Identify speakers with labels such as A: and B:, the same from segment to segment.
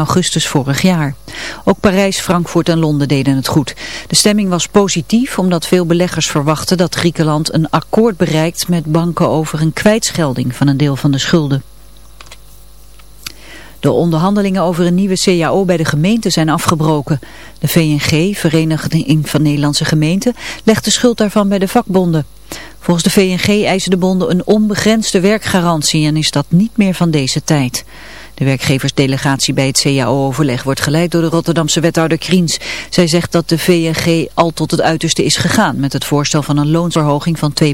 A: augustus vorig jaar. Ook Parijs, Frankfurt en Londen deden het goed. De stemming was positief omdat veel beleggers verwachten dat Griekenland een akkoord bereikt met banken over een kwijtschelding van een deel van de schulden. De onderhandelingen over een nieuwe CAO bij de gemeente zijn afgebroken. De VNG, Vereniging van Nederlandse Gemeenten, legt de schuld daarvan bij de vakbonden. Volgens de VNG eisen de bonden een onbegrensde werkgarantie en is dat niet meer van deze tijd. De werkgeversdelegatie bij het CAO-overleg wordt geleid door de Rotterdamse wethouder Kriens. Zij zegt dat de VNG al tot het uiterste is gegaan met het voorstel van een loonsverhoging van 2%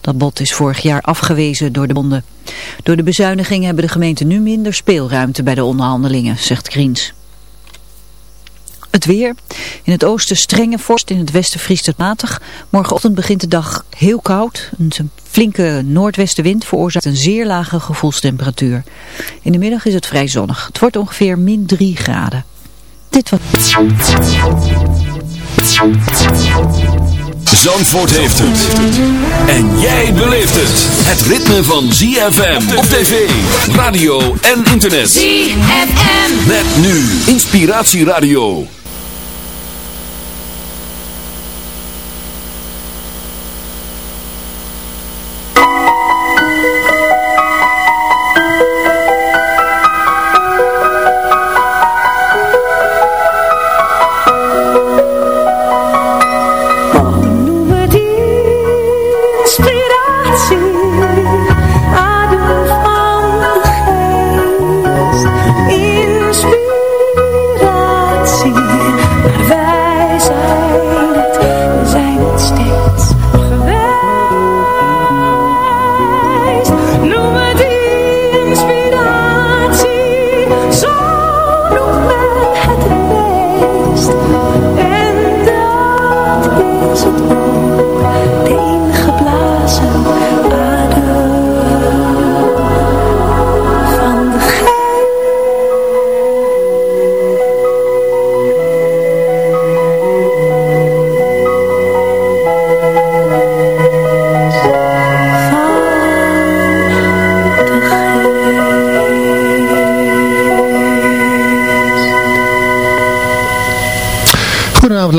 A: Dat bod is vorig jaar afgewezen door de bonden. Door de bezuinigingen hebben de gemeenten nu minder speelruimte bij de onderhandelingen, zegt Kriens. Het weer. In het oosten strenge vorst, in het westen vriest het matig. Morgenochtend begint de dag heel koud. Een flinke noordwestenwind veroorzaakt een zeer lage gevoelstemperatuur. In de middag is het vrij zonnig. Het wordt ongeveer min 3 graden. Dit was...
B: Zandvoort heeft het. En jij beleeft het. Het ritme van ZFM op tv, radio en internet.
C: ZFM.
B: Met nu Inspiratieradio.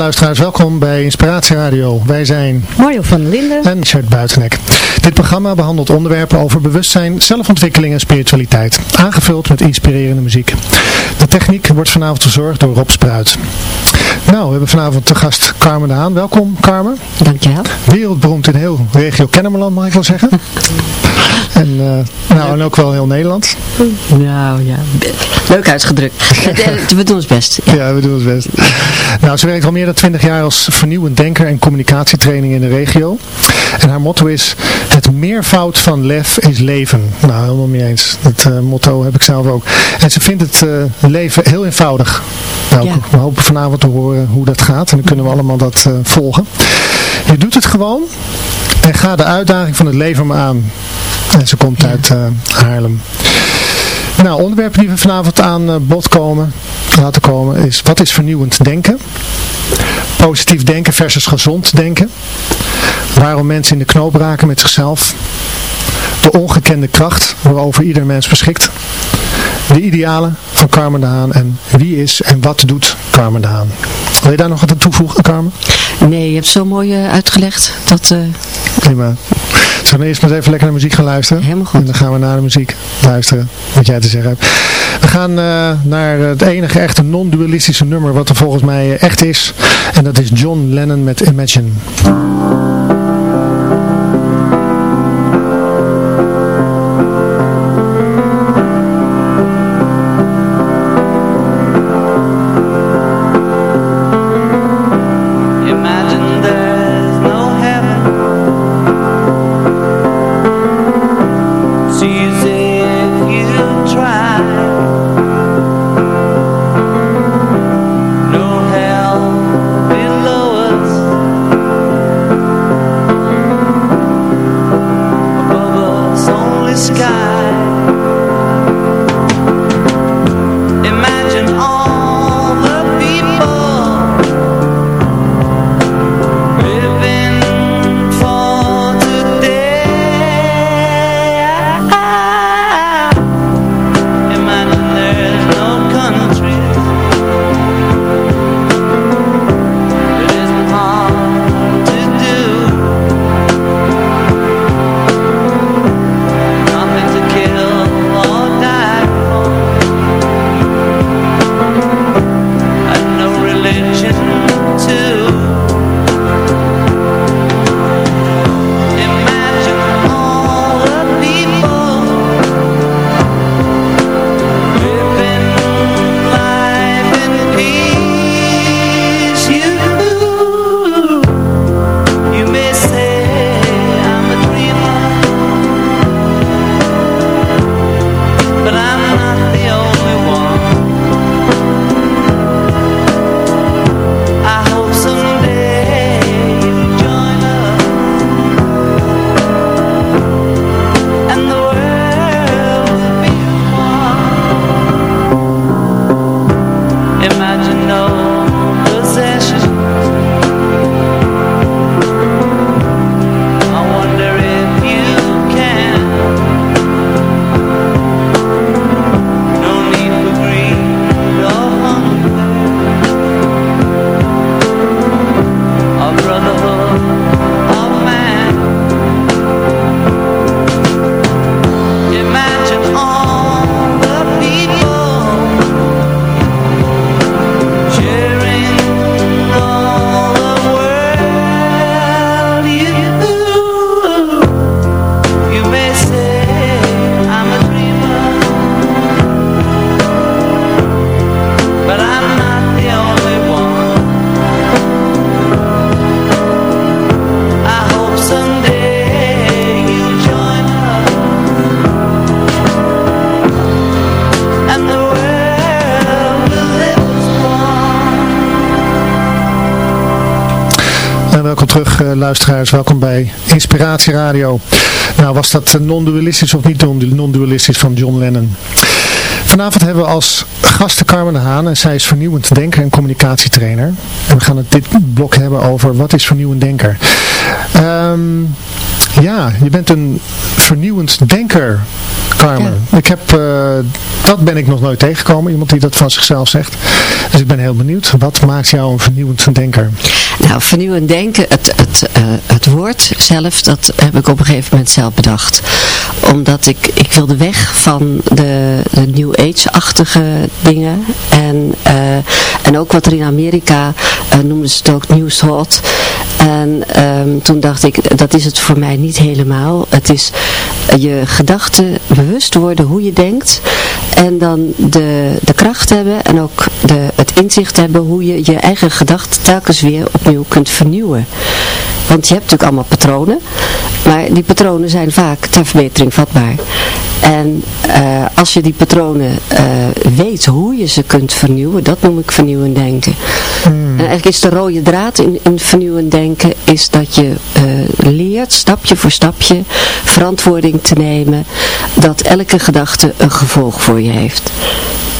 D: Luisteraars, welkom bij Inspiratie Radio. Wij zijn
E: Mario van Linden
D: en Richard Buitenek. Dit programma behandelt onderwerpen over bewustzijn, zelfontwikkeling en spiritualiteit. Aangevuld met inspirerende muziek. De techniek wordt vanavond verzorgd door Rob Spruit. Nou, we hebben vanavond te gast Carmen de Haan. Welkom Carmen.
E: Dankjewel.
D: Wereldberoemd in heel regio Kennemerland mag ik wel zeggen. en, uh, nou, en ook wel heel Nederland.
E: Nou ja, leuk uitgedrukt. we doen ons best.
D: Ja. ja. we doen ons best. Nou, ze werkt al meer dan 20 jaar als vernieuwend denker en communicatietraining in de regio. En haar motto is, het meervoud van lef is leven. Nou, helemaal mee eens. Dat uh, motto heb ik zelf ook. En ze vindt het uh, leven heel eenvoudig. Nou, ja. we hopen vanavond te horen hoe dat gaat. En dan kunnen we allemaal dat volgen. Je doet het gewoon. En ga de uitdaging van het leven maar aan. En ze komt ja. uit Haarlem. Nou, onderwerpen die we vanavond aan bod komen, laten komen is, wat is vernieuwend denken? Positief denken versus gezond denken. Waarom mensen in de knoop raken met zichzelf. De ongekende kracht waarover ieder mens beschikt. De idealen van Carmen de Haan en wie is en wat doet Carmen de Haan. Wil je daar nog wat aan toevoegen, Carmen?
E: Nee, je hebt zo mooi uh, uitgelegd. Dat, uh...
D: Prima. Zullen we eerst maar even lekker naar muziek gaan luisteren?
E: Helemaal goed.
D: En dan gaan we naar de muziek luisteren, wat jij te zeggen hebt. We gaan uh, naar het enige echte non-dualistische nummer wat er volgens mij echt is. En dat is John Lennon met Imagine. Luisteraars, welkom bij Inspiratie Radio. Nou, was dat non-dualistisch of niet non-dualistisch van John Lennon? Vanavond hebben we als gasten Carmen de Haan en zij is vernieuwend denker en communicatietrainer. En we gaan het dit blok hebben over wat is vernieuwend denker. Um, ja, je bent een vernieuwend denker, Carmen. Ik heb, uh, dat ben ik nog nooit tegengekomen, iemand die dat van zichzelf zegt. Dus ik ben heel benieuwd, wat maakt jou een vernieuwend denker?
E: Nou, vernieuwend denken, het, het, uh, het woord zelf, dat heb ik op een gegeven moment zelf bedacht. Omdat ik, ik wilde weg van de, de New Age-achtige dingen. En, uh, en ook wat er in Amerika, noemden ze het ook New Thought. En um, toen dacht ik, dat is het voor mij niet helemaal. Het is je gedachten bewust worden hoe je denkt. En dan de, de kracht hebben en ook de, het inzicht hebben hoe je je eigen gedachten telkens weer opnieuw kunt vernieuwen. Want je hebt natuurlijk allemaal patronen. Maar die patronen zijn vaak ter verbetering vatbaar. En uh, als je die patronen uh, weet hoe je ze kunt vernieuwen, dat noem ik vernieuwend denken. Hmm. En eigenlijk is de rode draad in, in vernieuwend denken, is dat je uh, leert, stapje voor stapje, verantwoording te nemen, dat elke gedachte een gevolg voor je heeft.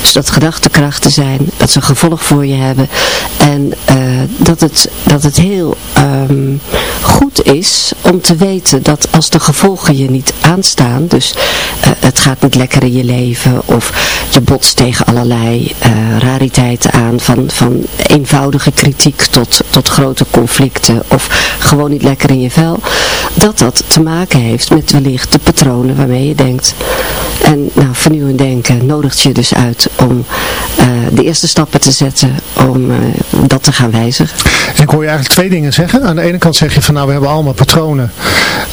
E: Dus dat gedachtenkrachten zijn, dat ze gevolg voor je hebben. En uh, dat, het, dat het heel um, goed is om te weten dat als de gevolgen je niet aanstaan, dus uh, het gaat niet lekker in je leven of je botst tegen allerlei uh, rariteiten aan, van, van eenvoudige kritiek tot, tot grote conflicten of gewoon niet lekker in je vel, dat dat te maken heeft met wellicht de patronen waarmee je denkt. En nou, vernieuwend denken nodigt je dus uit om uh, de eerste stappen te zetten om uh, dat te gaan wijzigen.
D: En ik hoor je eigenlijk twee dingen zeggen. Aan de ene kant zeg je van nou we hebben allemaal patronen.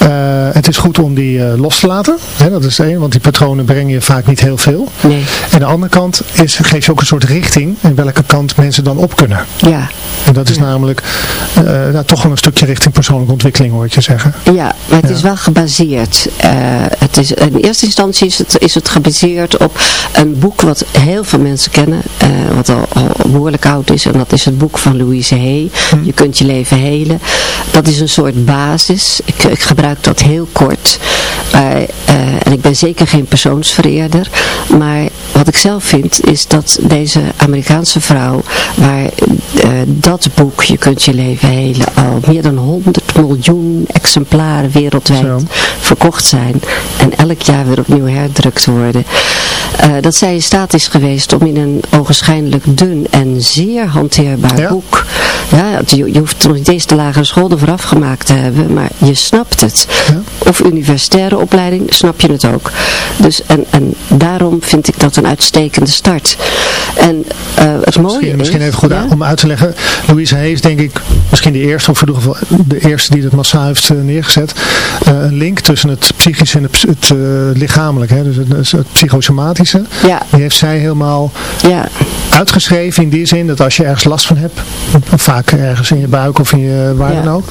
D: Uh, het is goed om die los te laten. Hè, dat is één, want die patronen brengen je vaak niet heel veel.
E: Nee.
D: En de andere kant is, geef je ook een soort richting in welke kant mensen dan op kunnen.
E: Ja.
D: En dat is ja. namelijk nou, toch wel een stukje richting persoonlijke ontwikkeling hoor je zeggen.
E: Ja, maar het ja. is wel gebaseerd. het is, in eerste instantie is het, is het gebaseerd op een boek wat heel veel mensen kennen, uh, wat al, al, behoorlijk oud is. En dat is het boek van Louise Hay. Hm. Je kunt je leven helen. Dat is een soort basis. Ik, ik gebruik dat heel kort. Uh, uh, en ik ben zeker geen persoonsvereerder. Maar wat ik zelf vind is dat deze Amerikaanse vrouw, waar dat boek, Je kunt je leven helen, al meer dan 100 miljoen exemplaren wereldwijd Zo. verkocht zijn. En elk jaar weer opnieuw herdrukt worden. dat zij in staat is geweest om in een ogenschijnlijk dun en zeer hanteerbaar ja. boek. Ja, je, je hoeft nog niet eens de lagere school ervoor afgemaakt te hebben, maar je snapt het. Ja. Of universitaire opleiding, snap je het ook. Dus, en, en daarom vind ik dat een uitstekende start. En uh, het mooie
D: misschien,
E: is...
D: Misschien even goed ja? om uit te leggen. Louise is denk ik misschien de eerste, of in ieder geval de eerste die dat massaal heeft uh, neergezet. Uh, een link tussen het psychische en het, het lichamelijk, hè? dus het, het, het psychosomatische.
E: Ja.
D: Die heeft zij helemaal
E: ja.
D: uitgeschreven in die zin dat als je ergens last van hebt, vaak ergens in je buik of in je waar ja. dan ook,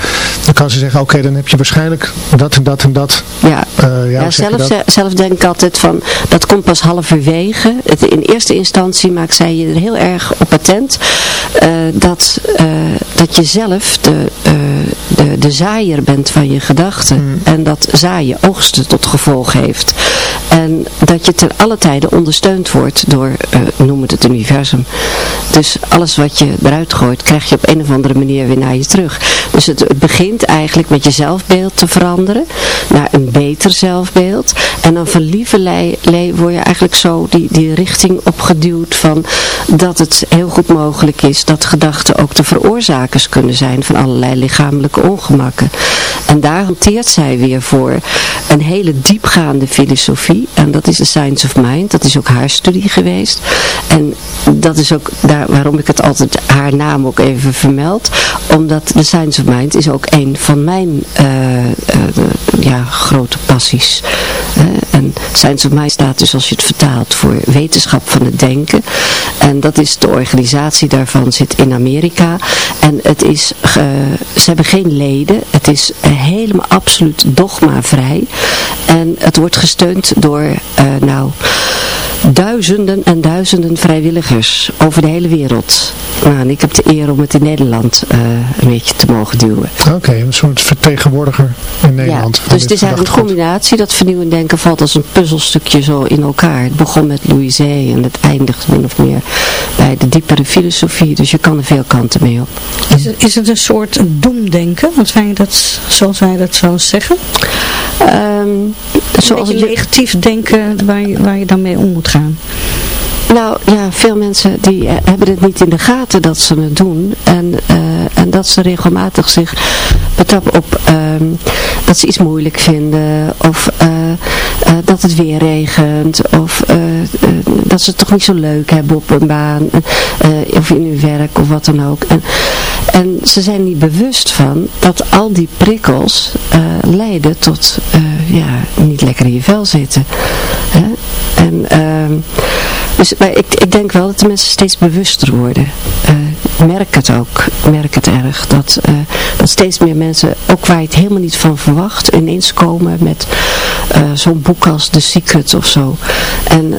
D: dan kan ze zeggen, oké, okay, dan heb je waarschijnlijk dat en dat en dat.
E: Ja, uh, ja, ja zelf, zelf denk ik altijd van, dat komt pas halverwege. Het, in eerste instantie maakt zij je er heel erg op attent uh, dat, uh, dat je zelf de, de, de zaaier bent van je gedachten. Mm. En dat zaaien oogsten tot gevolg heeft. En dat je ten alle tijde ondersteund wordt door, uh, noem het het universum. Dus alles wat je eruit gooit, krijg je op een of andere manier weer naar je terug. Dus het, het begint eigenlijk met je zelfbeeld te veranderen, naar een beter zelfbeeld. En dan van lieverlei word je eigenlijk zo die, die richting opgeduwd van dat het heel goed mogelijk is dat gedachten ook de veroorzakers kunnen zijn van allerlei lichamelijke ongemakken. En daar hanteert zij weer voor een hele diepgaande filosofie. En dat is de Science of Mind. Dat is ook haar studie geweest. En dat is ook daar, waarom ik het altijd haar naam ook even vermeld. Omdat de Science of Mind is ook een van mijn uh, uh, ja, grote passies. En Science of Mind staat dus als je het vertaalt voor wetenschap van het denken. En dat is de organisatie daarvan zit in Amerika. En het is, ze hebben geen leden. Het is helemaal absoluut dogmavrij. En het wordt gesteund door, nou duizenden en duizenden vrijwilligers over de hele wereld. Nou, en ik heb de eer om het in Nederland uh, een beetje te mogen duwen.
D: Oké, een soort vertegenwoordiger in Nederland.
E: Ja, dus het is eigenlijk een combinatie. Dat vernieuwend denken valt als een puzzelstukje zo in elkaar. Het begon met Louise en het eindigt min of meer bij de diepere filosofie. Dus je kan er veel kanten mee op.
C: Is het, is het een soort doemdenken? Want wij dat, zoals wij dat zo zeggen? Um, zoals je negatief denken waar je, waar je dan mee om moet gaan.
E: Nou ja, veel mensen die eh, hebben het niet in de gaten dat ze het doen. En, uh, en dat ze regelmatig zich betrappen op uh, dat ze iets moeilijk vinden. Of uh, dat het weer regent. Of dat ze het toch niet zo leuk hebben op een baan. of in hun werk of wat dan ook. En, en ze zijn niet bewust van dat al die prikkels leiden tot ja, niet lekker in je vel zitten. Hè? En... Dus ik, ik denk wel dat de mensen steeds bewuster worden. Uh, merk het ook, merk het erg. Dat, uh, dat steeds meer mensen, ook waar je het helemaal niet van verwacht, ineens komen met uh, zo'n boek als The Secret of zo. En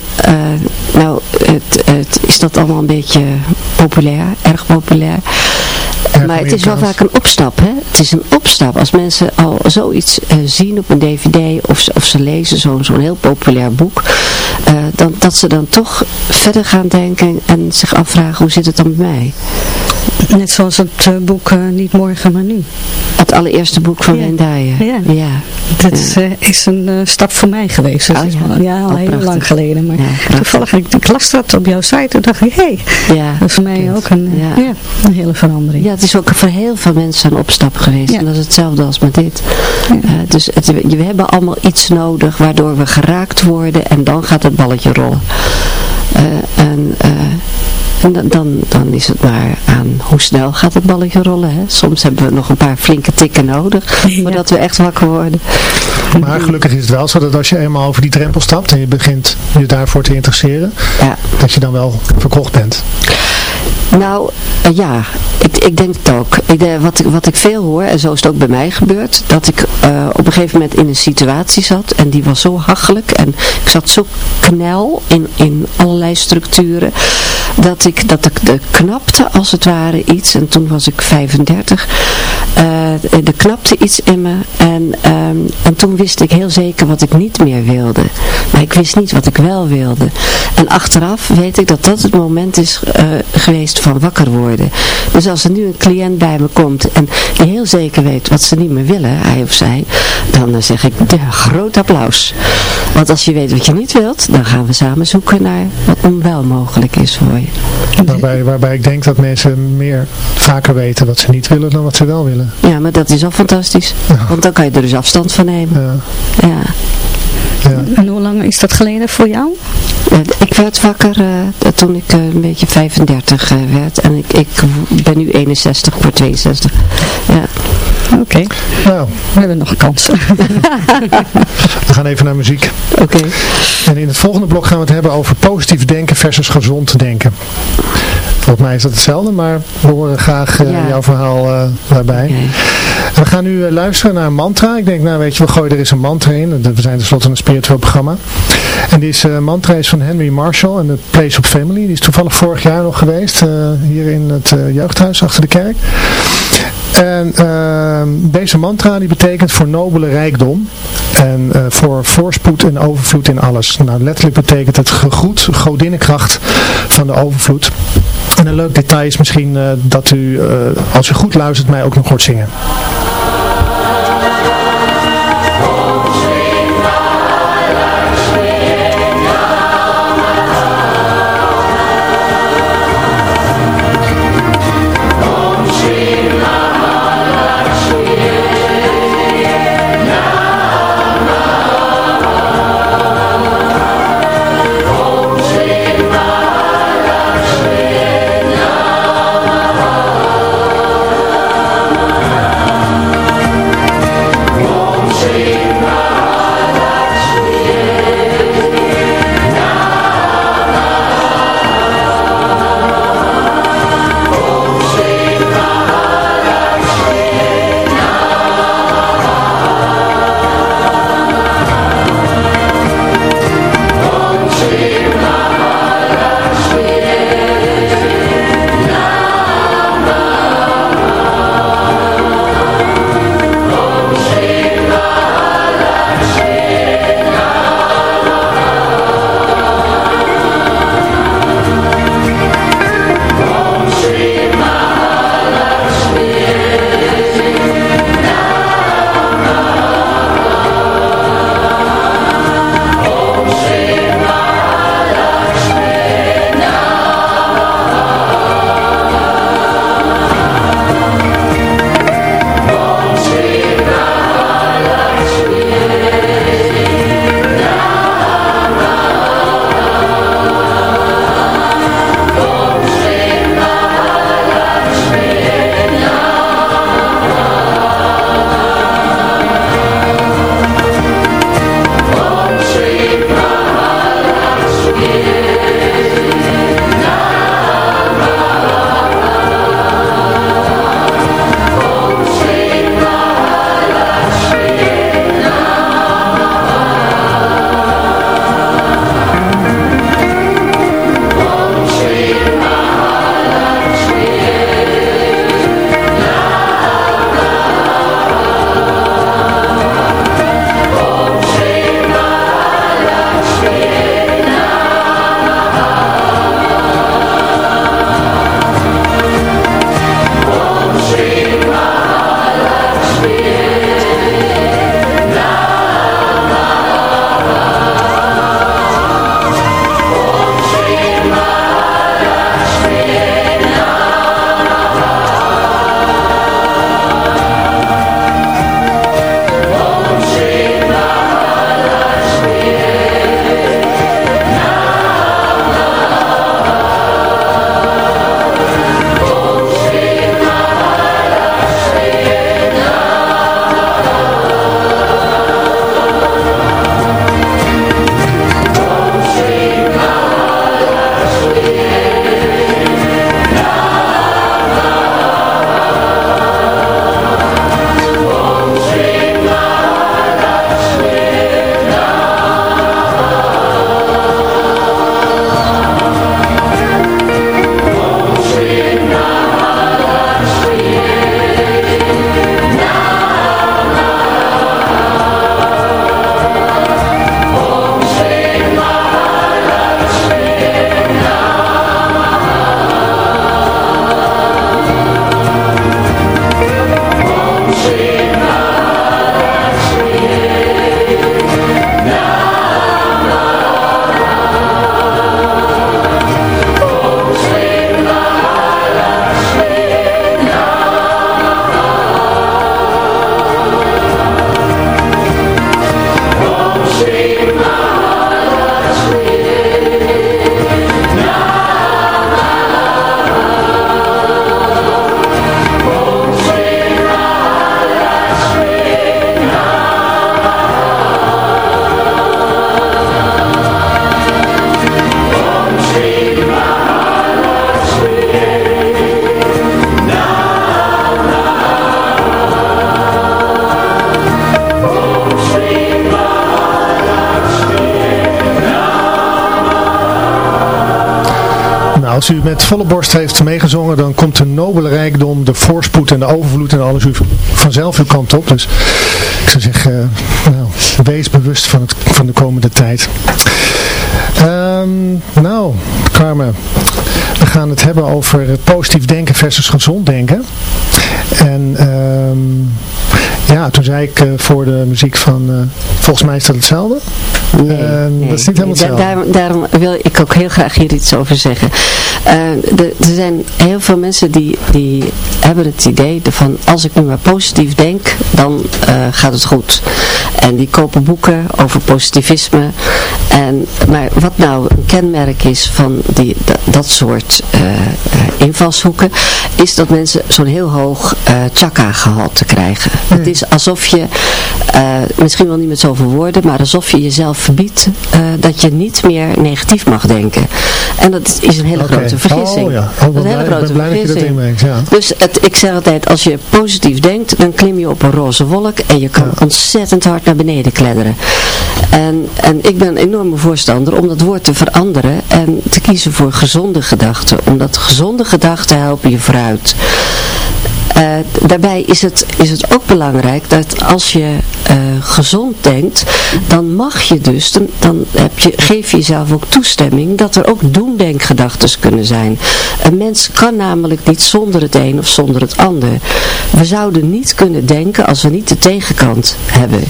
E: nou, het, het, is dat allemaal een beetje populair, erg populair maar het is wel vaak een opstap, hè? Het is een opstap. Als mensen al zoiets uh, zien op een dvd of, of ze lezen zo'n zo'n heel populair boek, uh, dan, dat ze dan toch verder gaan denken en zich afvragen hoe zit het dan bij mij.
C: Net zoals het uh, boek Niet Morgen, maar Nu.
E: Het allereerste boek van ja.
C: Ja. ja. Dat ja. is een stap voor mij geweest. Oh, ja. ja, al oh, heel lang geleden. Maar toevallig, ik, ik las dat op jouw site en dacht ik, hé, hey, ja, dat is voor mij ook een, ja. een hele verandering.
E: Ja, het is ook voor heel veel mensen een opstap geweest. En dat is hetzelfde als met dit. Uh, dus het, we hebben allemaal iets nodig waardoor we geraakt worden en dan gaat het balletje rollen. En, en dan, dan is het maar aan hoe snel gaat het balletje rollen. Hè? Soms hebben we nog een paar flinke tikken nodig voordat we echt wakker worden.
D: Maar gelukkig is het wel zo dat als je eenmaal over die drempel stapt en je begint je daarvoor te interesseren, ja. dat je dan wel verkocht bent.
E: Nou, uh, ja, ik, ik denk het ook. Ik, uh, wat, wat ik veel hoor, en zo is het ook bij mij gebeurd, dat ik uh, op een gegeven moment in een situatie zat en die was zo hachelijk en ik zat zo knel in, in allerlei structuren, dat ik, dat ik de knapte als het ware iets, en toen was ik 35, er knapte iets in me en, um, en toen wist ik heel zeker wat ik niet meer wilde. Maar ik wist niet wat ik wel wilde. En achteraf weet ik dat dat het moment is geweest van wakker worden. Dus als er nu een cliënt bij me komt en die heel zeker weet wat ze niet meer willen, hij of zij, dan zeg ik, ja, groot applaus. Want als je weet wat je niet wilt, dan gaan we samen zoeken naar wat onwel mogelijk is voor je.
D: Waarbij, waarbij ik denk dat mensen meer vaker weten wat ze niet willen dan wat ze wel willen.
E: Ja, maar dat is al fantastisch. Want dan kan je er dus afstand van nemen. Ja. ja.
C: Ja. En hoe lang is dat geleden voor jou?
E: ik werd wakker uh, toen ik uh, een beetje 35 uh, werd. En ik, ik ben nu 61 voor 62. Ja.
C: Oké. Okay. Nou. We hebben nog kansen.
D: we gaan even naar muziek.
E: Oké.
D: En in het volgende blok gaan we het hebben over positief denken versus gezond denken. Volgens mij is dat hetzelfde, maar we horen graag uh, jouw verhaal uh, daarbij. Okay. We gaan nu uh, luisteren naar een mantra. Ik denk, nou weet je, we gooien er eens een mantra in. We zijn tenslotte een spiritueel programma. En deze mantra is van Henry Marshall en de Place of Family. Die is toevallig vorig jaar nog geweest, hier in het jeugdhuis achter de kerk. En ehm, deze mantra die betekent voor nobele rijkdom en voor voorspoed en overvloed in alles. Nou, letterlijk betekent het gegroet, godinnenkracht van de overvloed. En een leuk detail is misschien uh, dat u, uh, als u goed luistert, mij ook nog hoort zingen. Als u met volle borst heeft meegezongen, dan komt de nobele rijkdom, de voorspoed en de overvloed en alles u vanzelf uw kant op. Dus ik zou zeggen, nou, wees bewust van, het, van de komende tijd. Um, nou, Carmen, we gaan het hebben over positief denken versus gezond denken. En um, ja, toen zei ik uh, voor de muziek van, uh, volgens mij is dat hetzelfde.
E: Nee, nee
D: dat is niet helemaal hetzelfde.
E: Daarom, daarom, wil ik ook heel graag hier iets over zeggen. Uh, er zijn heel veel mensen die, die hebben het idee van als ik nu maar positief denk, dan gaat het goed. En die kopen boeken over positivisme. En, maar wat nou een kenmerk is van die, dat, dat soort invalshoeken, is dat mensen zo'n heel hoog chakra-gehalte krijgen. Het is alsof je, uh, misschien wel niet met zoveel woorden, maar alsof je jezelf verbiedt uh, dat je niet meer negatief mag denken. En dat is een hele okay. grote vergissing.
D: Oh ja, oh, dat is een hele grote vergissing. Ja.
E: Dus het, ik zeg altijd, als je positief denkt, dan klim je op een roze wolk en je kan ja. ontzettend hard naar beneden kledderen. En, en ik ben een enorme voorstander om dat woord te veranderen en te kiezen voor gezonde gedachten. Omdat gezonde gedachten helpen je vooruit. Uh, daarbij is het, is het ook belangrijk dat als je uh, gezond denkt, dan mag je dus, dan, dan heb je, geef je jezelf ook toestemming dat er ook doemdenkgedachten kunnen zijn. Een mens kan namelijk niet zonder het een of zonder het ander. We zouden niet kunnen denken als we niet de tegenkant hebben.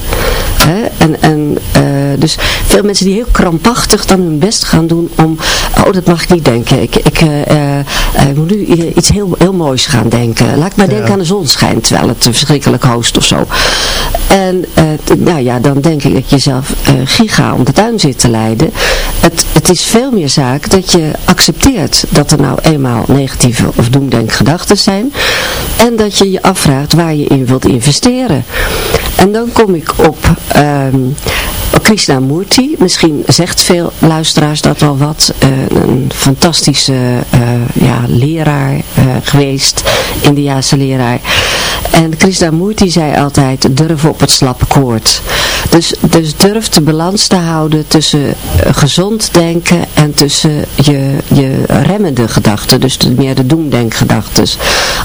E: Hè? En, en uh, dus veel mensen die heel krampachtig dan hun best gaan doen om, oh dat mag ik niet denken, ik, ik, ik moet nu iets heel, heel moois gaan denken. Laat ik maar denk aan de zon schijnt, terwijl het verschrikkelijk hoost of zo. En nou ja, dan denk ik dat je zelf giga om de tuin zit te leiden. Het, het is veel meer zaak dat je accepteert dat er nou eenmaal negatieve of doemdenkgedachten zijn. En dat je je afvraagt waar je in wilt investeren. En dan kom ik op um, Krishnamurti. Misschien zegt veel luisteraars dat al wat. Uh, een fantastische uh, ja, leraar uh, geweest. Indiaanse leraar. En Krishnamurti zei altijd, durf op het slappe koord. Dus, dus durf de balans te houden tussen gezond denken en tussen je, je remmende gedachten. Dus meer de doemdenkgedachten.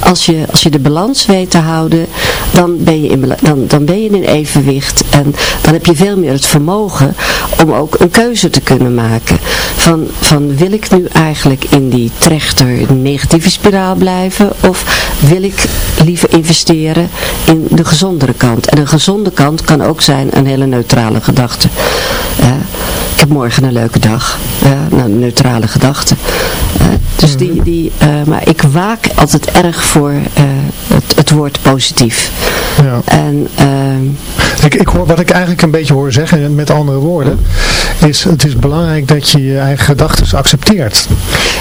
E: Als je, als je de balans weet te houden, dan ben, je in, dan, dan ben je in evenwicht. En dan heb je veel meer het vermogen om ook een keuze te kunnen maken. Van, van wil ik nu eigenlijk in die trechter negatieve spiraal blijven? Of wil ik liever investeren in de gezondere kant? En een gezonde kant kan ook zijn een hele neutrale gedachte. Ik heb morgen een leuke dag. Ja, nou, neutrale gedachte. Uh, dus die, mhm. die, maar ik waak altijd erg voor het, het woord positief.
D: Ja.
E: En, ehm,
D: ik, ik hoor, wat ik eigenlijk een beetje hoor zeggen, met andere woorden, is het is belangrijk dat je je eigen gedachten accepteert.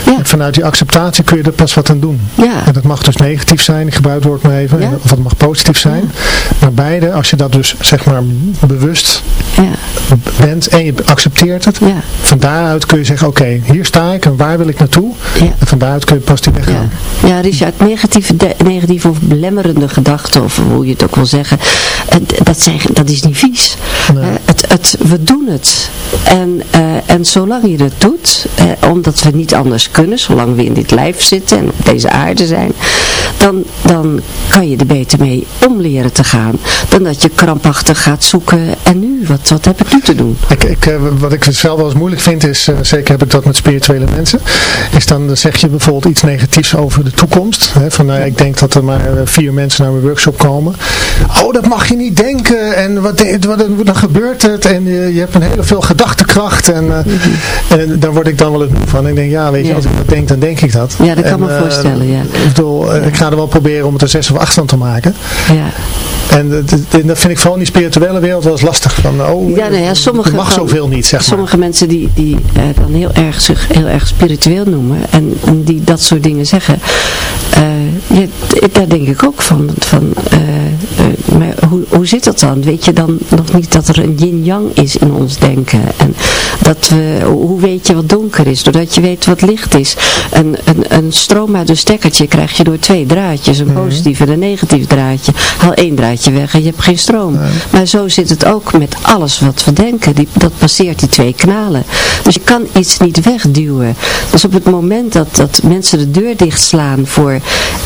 E: Ja.
D: En vanuit die acceptatie kun je er pas wat aan doen.
E: Ja.
D: En dat mag dus negatief zijn, ik gebruik het woord maar even,
E: Ja.
D: of het mag positief zijn. Maar beide, als je dat dus zeg maar bewust
E: ja.
D: bent en je accepteert het,
E: Ja.
D: van daaruit kun je zeggen, oké, hier sta ik en waar wil ik naartoe?
E: Ja.
D: En van daaruit kun je positief
E: Ja.
D: weggaan.
E: ja, Richard, negatieve, negatieve of belemmerende gedachten, of hoe je het ook wil zeggen, dat, zijn, dat is niet vies.
D: Nee.
E: Het, we doen het. En, eh, en zolang je het doet, eh, omdat we niet anders kunnen, zolang we in dit lijf zitten en op deze aarde zijn, dan, dan kan je er beter mee om leren te gaan, dan dat je krampachtig gaat zoeken, en nu, wat, wat heb ik nu te doen?
D: Ik, ik, eh, wat ik zelf wel eens moeilijk vind is, zeker heb ik dat met spirituele mensen, is dan zeg je bijvoorbeeld iets negatiefs over de toekomst. Hè, van nou, ik denk dat er maar vier mensen naar mijn workshop komen. Oh, dat mag je niet denken en wat, de- wat, dan gebeurt en je, je hebt een hele veel gedachtekracht en, eh, en daar word ik dan wel het moe van. Ik denk, ja weet je,
E: Ja.
D: als ik dat denk, dan denk ik dat.
E: Ja, dat kan
D: En,
E: me
D: eh,
E: voorstellen, ja.
D: Ik bedoel, eh, ik ga er wel proberen om het een zes of acht van te maken.
E: Ja.
D: En dat- vind ik vooral in die spirituele wereld wel eens lastig. Van, oh,
E: Ja, nou ja, sommige
D: mag
E: van-
D: zoveel niet, zeg maar.
E: Sommige mensen die, die dan heel erg, zich heel erg spiritueel noemen en die dat soort dingen zeggen, ja, daar denk ik ook van, van maar hoe, hoe zit dat dan? Weet je dan nog niet dat er een yin-yang is in ons denken? En dat we, hoe weet je wat donker is? Doordat je weet wat licht is. Een, een, een stroom uit een stekkertje krijg je door twee draadjes, een positief en een negatief draadje. Haal één draadje weg en je hebt geen stroom. Maar zo zit het ook met alles wat we denken, die, dat passeert die twee kanalen. Dus je kan iets niet wegduwen. Dus op het moment dat, dat mensen de deur dichtslaan voor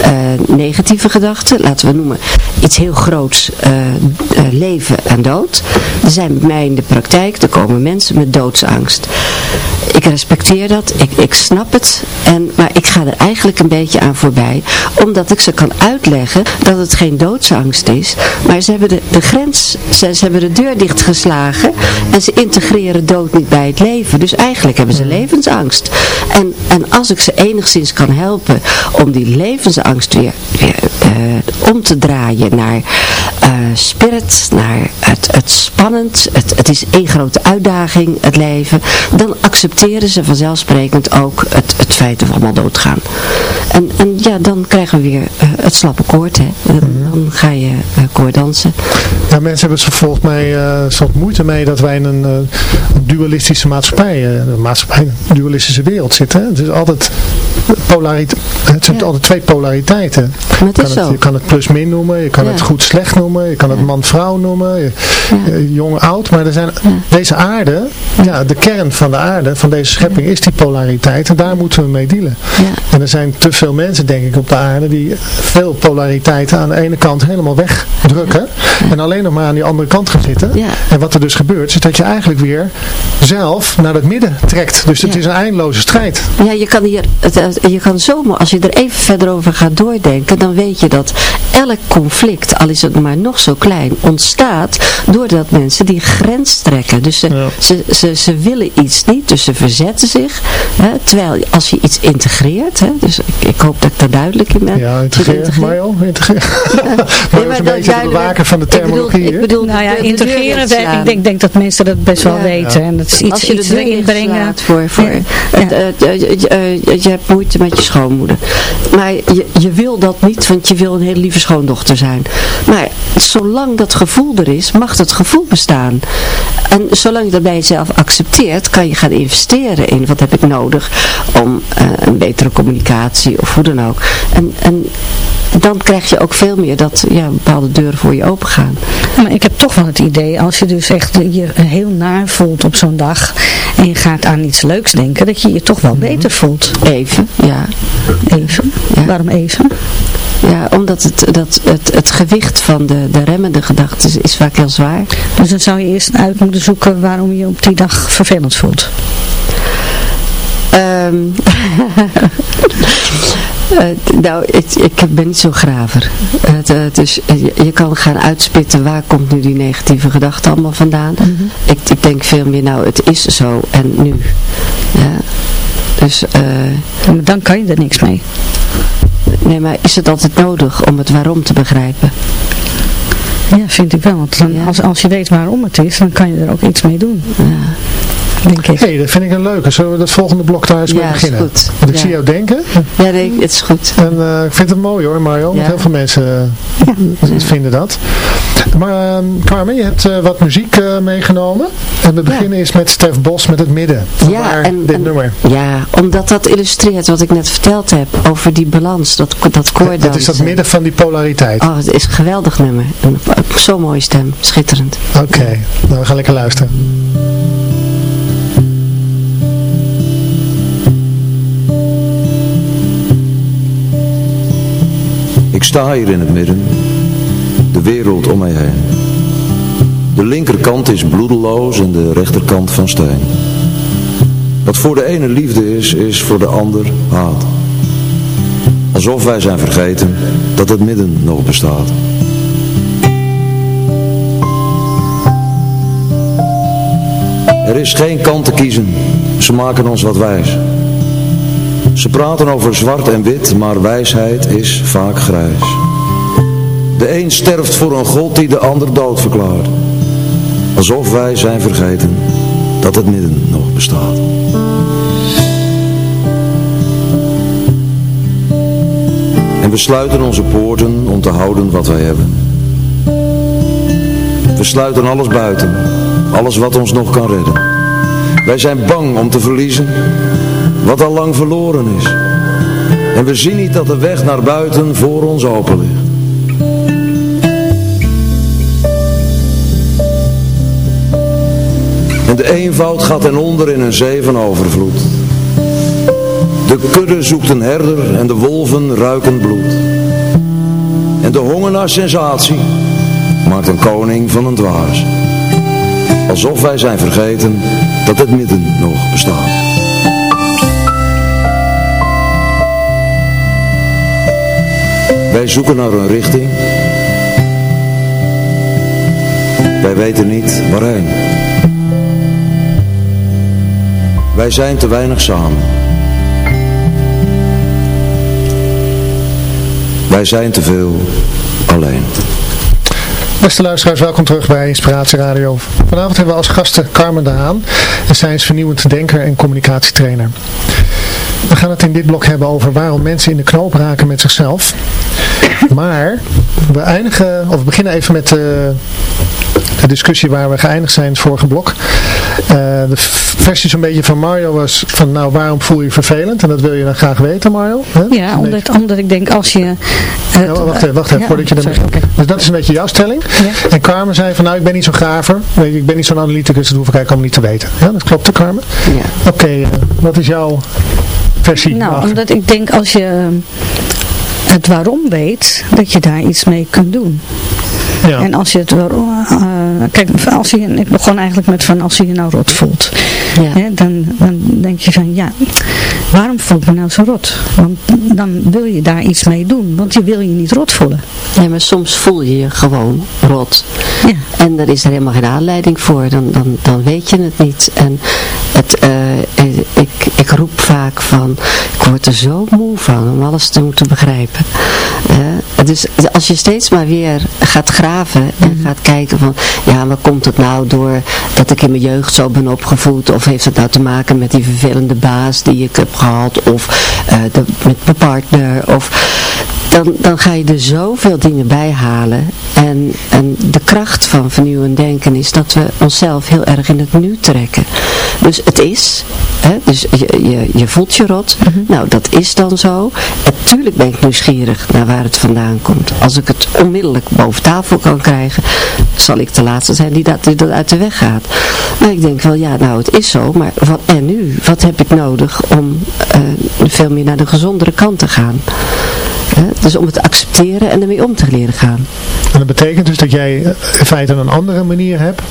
E: uh, negatieve gedachten, laten we noemen iets heel groots, uh, leven en dood. Er zijn mij in de praktijk, er komen mensen met doodsangst. Ik respecteer dat, ik, ik snap het, en, maar ik ga er eigenlijk een beetje aan voorbij, omdat ik ze kan uitleggen dat het geen doodsangst is, maar ze hebben de, de grens, ze, ze hebben de deur dichtgeslagen en ze integreren dood niet bij het leven. Dus eigenlijk hebben ze levensangst. En, en als ik ze enigszins kan helpen om die levensangst weer, weer om te draaien naar uh, spirit, naar het, het spannend, het, het is één grote uitdaging, het leven, dan accepteren ze vanzelfsprekend ook het, het feit dat we allemaal doodgaan. En, en ja, dan krijgen we weer uh, het slappe koord, hè. Dan, mhm. dan ga je uh, koorddansen.
D: Ja, mensen hebben volgens mij uh, soms moeite mee dat wij in een, een dualistische maatschappij, een maatschappij, een dualistische wereld zitten. Het is altijd polariteit, het zijn ja. altijd twee polariteiten.
E: Het is
D: kan
E: zo.
D: je kan het plus-min noemen, je kan ja. het goed-slecht noemen, je kan het man-vrouw noemen, je, jong-oud. Maar er zijn, deze aarde, ja, de kern van de aarde, van deze schepping is die polariteit. En daar moeten we mee dealen. En er zijn te veel mensen, denk ik, op de aarde die veel polariteiten aan de ene kant helemaal wegdrukken. En alleen nog maar aan die andere kant gaan zitten. En wat er dus gebeurt, is dat je eigenlijk weer zelf naar het midden trekt. Dus het is een eindeloze strijd.
E: Ja, je kan hier, je kan zomaar, als je er even verder over gaat doordenken, dan weet je dat elk conflict, al is het maar nog zo klein, ontstaat doordat mensen die grens trekken. Dus ze, ja. ze, ze, ze, willen iets niet, dus ze verzetten zich. Hè, terwijl als je iets integreert, hè, dus ik, ik, hoop dat ik daar duidelijk in ben.
D: Ja, integreer, Mario, integreer. Ja. maar nee, een beetje de bewaker van de terminologie.
C: Ik bedoel, ik bedoel nou ja, integreren, de ik denk, denk dat mensen dat best wel ja. weten. En dat is iets,
E: als je
C: iets
E: erin brengen. Voor, voor je, hebt moeite met je schoonmoeder. Maar je, je wil dat niet, want je wil een hele lieve schoondochter zijn. Maar zolang dat gevoel er is, mag het gevoel bestaan. En zolang je dat bij jezelf accepteert, kan je gaan investeren in wat heb ik nodig om uh, een betere communicatie of hoe dan ook. En, en dan krijg je ook veel meer dat ja, bepaalde deuren voor je open gaan.
C: Maar ik heb toch wel het idee, als je dus echt je heel naar voelt op zo'n dag en je gaat aan iets leuks denken, dat je je toch wel beter voelt.
E: Even, ja.
C: Even? Ja. Waarom even?
E: Ja, omdat het, dat, het, het gewicht van de, de remmende gedachten is, is vaak heel zwaar.
C: Dus dan zou je eerst uit moeten zoeken waarom je op die dag vervelend voelt.
E: Um, uh, nou, ik, ik ben niet zo graver. Het, uh, dus je, je, kan gaan uitspitten waar komt nu die negatieve gedachte allemaal vandaan. Mm -hmm. ik, ik denk veel meer, nou het is zo en nu. Ja. Dus, uh,
C: dan kan je er niks mee.
E: Nee, maar is het altijd nodig om het waarom te begrijpen?
C: Ja, vind ik wel. Want dan, ja. als, als je weet waarom het is, dan kan je er ook iets mee doen.
E: Ja.
C: Denk ik.
D: hey, dat vind ik een leuke. Zullen we dat volgende blok thuis
E: ja,
D: mee beginnen?
E: Goed.
D: Want ik
E: ja.
D: zie jou denken.
E: Ja, nee, het is goed.
D: En uh, ik vind het mooi hoor, Mario. Want heel veel mensen uh, vinden dat. Maar uh, Carmen, je hebt uh, wat muziek uh, meegenomen. En we beginnen eens met Stef Bos met het midden.
E: Ja,
D: en,
E: dit
D: en, nummer.
E: Ja, omdat dat illustreert wat ik net verteld heb over die balans, dat, dat koorddansen.
D: Het is dat midden van die polariteit.
E: Oh, het is een geweldig nummer. Zo'n mooie stem, schitterend.
D: Oké, okay. nou we gaan lekker luisteren.
F: Ik sta hier in het midden, de wereld om mij heen. De linkerkant is bloedeloos en de rechterkant van steen. Wat voor de ene liefde is, is voor de ander haat. Alsof wij zijn vergeten dat het midden nog bestaat. Er is geen kant te kiezen, ze maken ons wat wijs. Ze praten over zwart en wit, maar wijsheid is vaak grijs. De een sterft voor een god die de ander dood verklaart. Alsof wij zijn vergeten dat het midden nog bestaat. En we sluiten onze poorten om te houden wat wij hebben. We sluiten alles buiten, alles wat ons nog kan redden. Wij zijn bang om te verliezen wat al lang verloren is. En we zien niet dat de weg naar buiten voor ons open ligt. En de eenvoud gaat ten onder in een zee van overvloed. De kudde zoekt een herder en de wolven ruiken bloed. En de honger naar sensatie maakt een koning van een dwaas. Alsof wij zijn vergeten dat het midden nog bestaat. Wij zoeken naar een richting. Wij weten niet waarheen. Wij zijn te weinig samen. Wij zijn te veel alleen.
D: Beste luisteraars, welkom terug bij Inspiratie Radio. Vanavond hebben we als gasten Carmen de Haan. En zij is vernieuwend denker en communicatietrainer. We gaan het in dit blok hebben over waarom mensen in de knoop raken met zichzelf. Maar we eindigen, of we beginnen even met de, de discussie waar we geëindigd zijn in het vorige blok. Uh, de versie zo'n beetje van Mario was van nou waarom voel je je vervelend? En dat wil je dan graag weten Mario.
C: Hè? Ja, omdat, omdat ik denk als je...
D: Uh, ja, wacht even, wacht even voordat je dan Dus dat is een beetje jouw stelling. Ja. En Carmen zei van nou ik ben niet zo'n graver. Ik ben niet zo'n analyticus, dat hoef ik eigenlijk allemaal niet te weten. Ja, dat klopt Carmen? Ja. Oké, okay, uh, wat is jouw versie?
C: Nou, omdat ik denk als je het waarom weet, dat je daar iets mee kunt doen. Ja. En als je het wel, uh, kijk, als je, ik begon eigenlijk met van als je je nou rot voelt. Ja. Hè, dan, dan denk je van ja, waarom voel ik me nou zo rot? Want dan wil je daar iets mee doen, want je wil je niet rot voelen.
E: Ja, maar soms voel je je gewoon rot. Ja. En er is er helemaal geen aanleiding voor, dan, dan, dan weet je het niet. En het, uh, ik, ik roep vaak van, ik word er zo moe van om alles te moeten begrijpen. Uh, dus als je steeds maar weer gaat graven en mhm. gaat kijken van, ja, waar komt het nou door dat ik in mijn jeugd zo ben opgevoed? Of heeft het nou te maken met die vervelende baas die ik heb gehad? Of uh, de, met mijn partner? Of dan, dan ga je er zoveel dingen bij halen. En, en de kracht van vernieuwend denken is dat we onszelf heel erg in het nu trekken. Dus het is, hè, dus je, je, je voelt je rot. Mhm. Nou, dat is dan zo. En tuurlijk ben ik nieuwsgierig naar waar het vandaan komt. Als ik het onmiddellijk boven tafel kan krijgen, zal ik de laatste zijn die dat, die dat uit de weg gaat. Maar ik denk wel, ja, nou, het is zo. Maar wat en nu? Wat heb ik nodig om uh, veel meer naar de gezondere kant te gaan? Dus om het te accepteren en ermee om te leren gaan.
D: En dat betekent dus dat jij in feite een andere manier hebt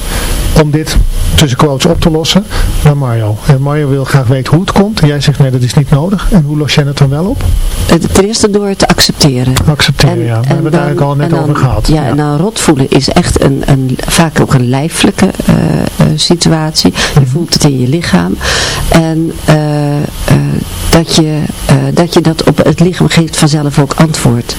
D: om dit tussen quotes op te lossen dan Mario. En Mario wil graag weten hoe het komt. En jij zegt nee, dat is niet nodig. En hoe los jij het dan wel op?
E: Ten eerste door het te accepteren.
D: Accepteren, ja. We hebben het eigenlijk al net over gehad.
E: Ja, ja, nou rot voelen is echt een, een, vaak ook een lijfelijke uh, uh, situatie. Je mhm. voelt het in je lichaam. En uh, dat, je, dat je dat op het lichaam geeft vanzelf ook antwoord.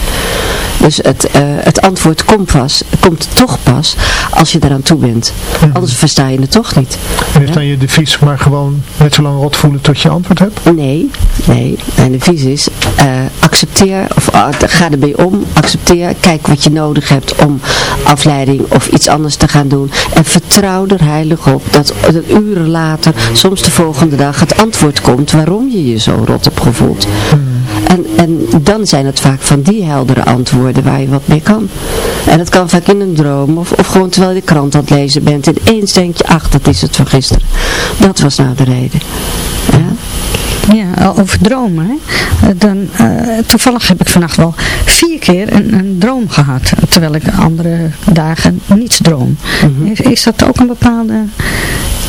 E: Dus het, uh, het antwoord komt, pas, komt toch pas als je eraan toe bent. Anders versta je het toch niet.
D: En is dan je devies maar gewoon net zo lang rot voelen tot je antwoord hebt?
E: Nee, nee. Mijn devies is uh, accepteer, of uh, ga erbij om, accepteer, kijk wat je nodig hebt om afleiding of iets anders te gaan doen. En vertrouw er heilig op dat, dat uren later, soms de volgende dag, het antwoord komt waarom je je zo rot hebt gevoeld. Mm. En, en dan zijn het vaak van die heldere antwoorden waar je wat mee kan. En dat kan vaak in een droom of, of gewoon terwijl je de krant aan het lezen bent. En eens denk je, ach dat is het van gisteren. Dat was nou de reden. Ja.
C: Ja, over dromen. Hè? Eh, dan, uh, toevallig heb ik vannacht wel vier keer een, een, droom gehad. Terwijl ik andere dagen niets droom. Mm is, is, dat ook een bepaalde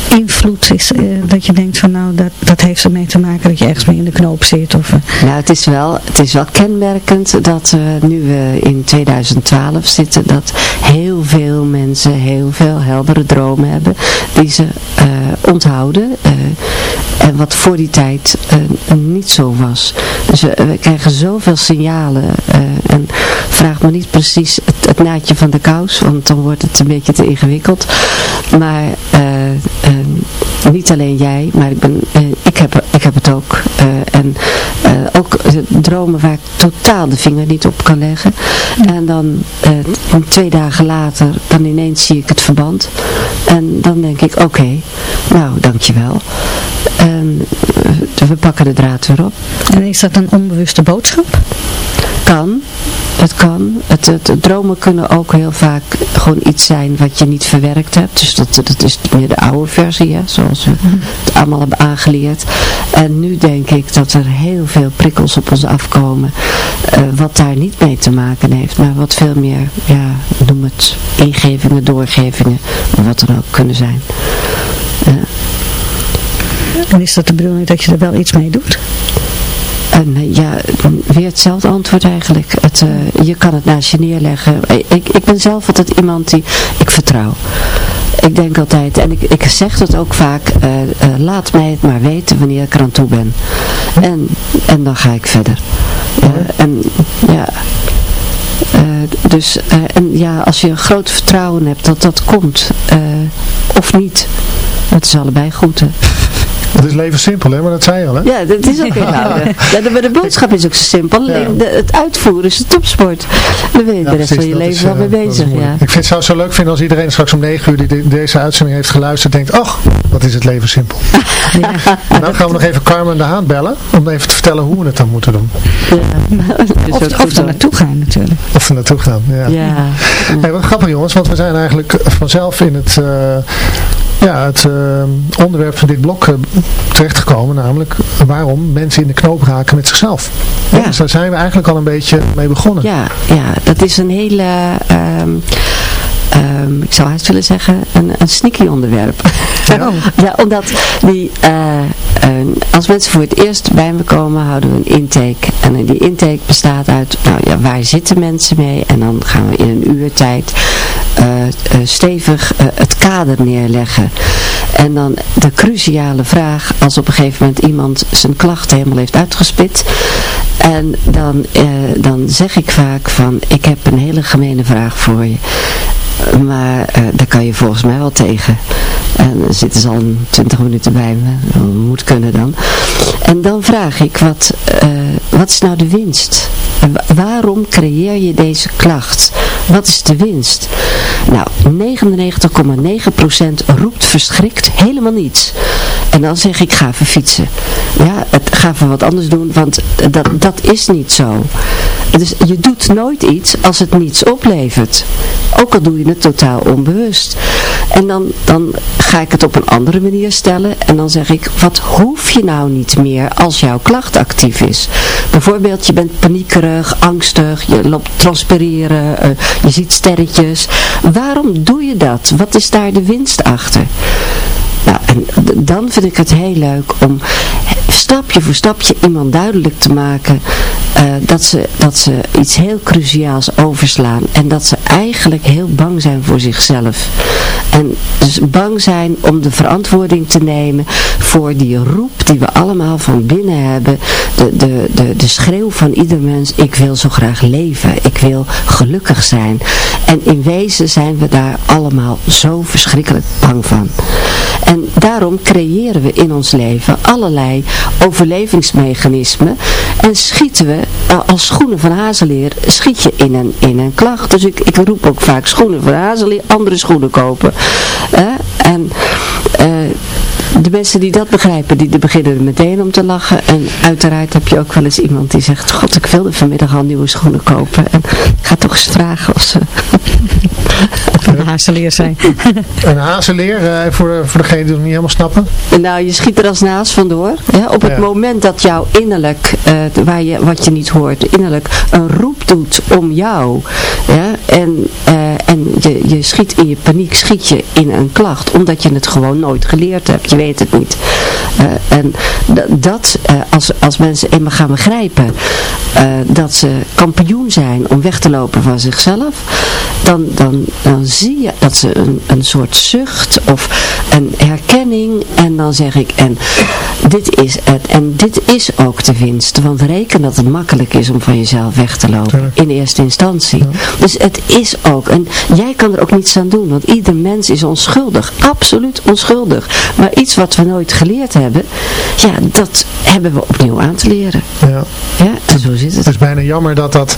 C: invloed is uh, dat je denkt van nou dat, dat heeft ermee te maken dat je ergens mee in de knoop zit? Of, uh...
E: Nou het is, wel, het is wel kenmerkend dat uh, nu we in 2012 zitten dat heel veel mensen heel veel heldere dromen hebben die ze onthouden en wat voor die tijd niet zo was. Dus we, krijgen zoveel signalen en vraag me niet precies het, naadje van de kous want dan wordt het een beetje te ingewikkeld. Maar niet alleen jij, maar ik, ben, uh, ik, heb, ik heb het ook. En ook dromen waar ik totaal de vinger niet op kan leggen. En dan twee dagen later, dan ineens zie ik het verband. En dan denk ik, oké, nou dankjewel. En we pakken de draad weer op.
C: En is dat een onbewuste boodschap?
E: Kan. het kan. Het, het, dromen kunnen ook heel vaak gewoon iets zijn wat je niet verwerkt hebt. Dus dat, dat is meer de oude versie, hè, zoals we het allemaal hebben aangeleerd. En nu denk ik dat er heel veel prikkels op ons afkomen. Uh, wat daar niet mee te maken heeft, maar wat veel meer, ja, noem het ingevingen, doorgevingen, wat er ook kunnen zijn.
C: En is dat de bedoeling dat je er wel iets mee doet?
E: En eh, ja, weer hetzelfde antwoord eigenlijk. Het, uh, je kan het naast je neerleggen. Ik, ik ben zelf altijd iemand die ik vertrouw. Ik denk altijd, en ik, ik zeg het ook vaak, uh, laat mij het maar weten wanneer ik er aan toe ben. En, en dan ga ik verder. en ja... dus en ja, als je een groot vertrouwen hebt dat dat komt, of niet, het is allebei goed. Hè?
D: Het is leven simpel, hè? Maar dat zei je al, hè?
E: Ja, dat is ook eenvoudig. Ja, de, de boodschap is ook zo simpel. De, het uitvoeren is de topsport. Daar ben je de rest van je leven wel mee eh, bezig, ja.
D: Ik vind, zou het zo leuk vinden als iedereen straks om 9 uur die deze uitzending heeft geluisterd denkt, ach, wat is het leven simpel. Ja. En dan gaan we nog even Carmen de Haan bellen, om even te vertellen hoe we het dan moeten doen.
C: Ja. Of, of er naartoe gaan natuurlijk.
D: Of er naartoe gaan, ja. ja. Hey, wat grappig jongens, want we zijn eigenlijk vanzelf in het... Uh, ja, het uh, onderwerp van dit blok uh, terechtgekomen, namelijk waarom mensen in de knoop raken met zichzelf. Ja. Dus daar zijn we eigenlijk al een beetje mee begonnen.
E: Ja, ja dat is een hele... Um, um, ik zou haast willen zeggen, een, een sneaky onderwerp. Ja. ja, omdat die, uh, uh, als mensen voor het eerst bij me komen, houden we een intake. En die intake bestaat uit, nou ja, waar zitten mensen mee? En dan gaan we in een uur tijd uh, stevig het kader neerleggen. En dan de cruciale vraag, als op een gegeven moment iemand zijn klachten helemaal heeft uitgespit. En dan, dan zeg ik vaak van, ik heb een hele gemene vraag voor je. Maar uh, daar kan je volgens mij wel tegen. En dan zitten ze al 20 minuten bij me. Moet kunnen dan. En dan vraag ik, wat, uh, wat is nou de winst? Waarom creëer je deze klacht? Wat is de winst? Nou, 99,9% roept verschrikt helemaal niets. En dan zeg ik, ga even fietsen. Ja, het, ga even wat anders doen, want dat, dat is niet zo. Dus je doet nooit iets als het niets oplevert. Ook al doe je het totaal onbewust. En dan, dan ga ik het op een andere manier stellen. En dan zeg ik, wat hoef je nou niet meer als jouw klacht actief is? Bijvoorbeeld, je bent paniekerig, angstig, je loopt transpireren, uh, je ziet sterretjes. Waarom doe je dat? Wat is daar de winst achter? Nou, en dan vind ik het heel leuk om stapje voor stapje iemand duidelijk te maken dat, ze, dat ze iets heel cruciaals overslaan. En dat ze eigenlijk heel bang zijn voor zichzelf. En dus bang zijn om de verantwoording te nemen voor die roep die we allemaal van binnen hebben. De, de, de, de schreeuw van ieder mens, ik wil zo graag leven. Ik wil gelukkig zijn. En in wezen zijn we daar allemaal zo verschrikkelijk bang van. En daarom creëren we in ons leven allerlei overlevingsmechanismen en schieten we als schoenen van hazeleer, schiet je in een, in een klacht. Dus ik, ik roep ook vaak schoenen van hazeleer, andere schoenen kopen. en uh, de mensen die dat begrijpen, die beginnen meteen om te lachen. En uiteraard heb je ook wel eens iemand die zegt, god ik wilde vanmiddag al nieuwe schoenen kopen. En ik ga toch eens vragen of ze...
C: een hazeleer zijn.
D: een hazeleer, uh, voor, voor degene die het niet helemaal snappen?
E: Nou, je schiet er als naast vandoor. Hè? Op het moment dat jouw innerlijk, uh, waar je, wat je niet hoort, innerlijk een roep doet om jou. Ja? En, uh, en je, je schiet in je paniek, schiet je in een klacht. Omdat je het gewoon nooit geleerd hebt. Je weet het niet. en dat, als, als mensen eenmaal gaan begrijpen dat ze kampioen zijn om weg te lopen van zichzelf, dan, dan, dan zie je dat ze een, een soort zucht of een herkenning en dan zeg ik, en dit is het, en dit is ook de winst, want reken dat het makkelijk is om van jezelf weg te lopen, in eerste instantie. Dus het is ook, en jij kan er ook niets aan doen, want ieder mens is onschuldig, absoluut onschuldig, maar iets wat we nooit geleerd hebben, ja, dat hebben we opnieuw aan te leren. Ja, ja en zo zit het.
D: Het is bijna jammer dat dat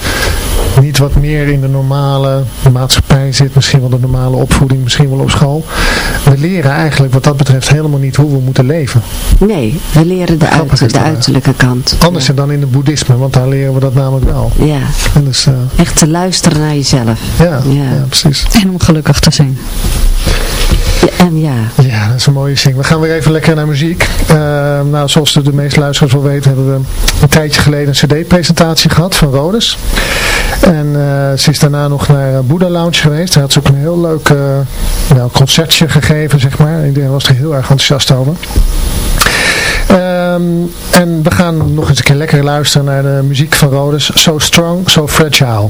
G: niet wat meer in de normale maatschappij zit, misschien wel de normale opvoeding, misschien wel op school. We leren eigenlijk wat dat betreft helemaal niet hoe we moeten leven.
E: Nee, we leren de, uit, de uiterlijke kant.
G: Anders dan in het boeddhisme, want daar leren we dat namelijk wel.
E: Ja, en dus, uh, echt te luisteren naar jezelf.
G: Ja, ja. ja precies.
C: En om gelukkig te zijn.
E: Ja.
G: Ja, dat is een mooie zing. We gaan weer even lekker naar muziek. Uh, nou, zoals de, meeste luisteraars wel weten, hebben we een tijdje geleden een cd-presentatie gehad van Rodes. En uh, ze is daarna nog naar Buddha Lounge geweest. Daar had ze ook een heel leuk uh, nou, concertje gegeven, zeg maar. Iedereen was er heel erg enthousiast over. Um, en we gaan nog eens een keer lekker luisteren naar de muziek van Rodes. So Strong, So Fragile.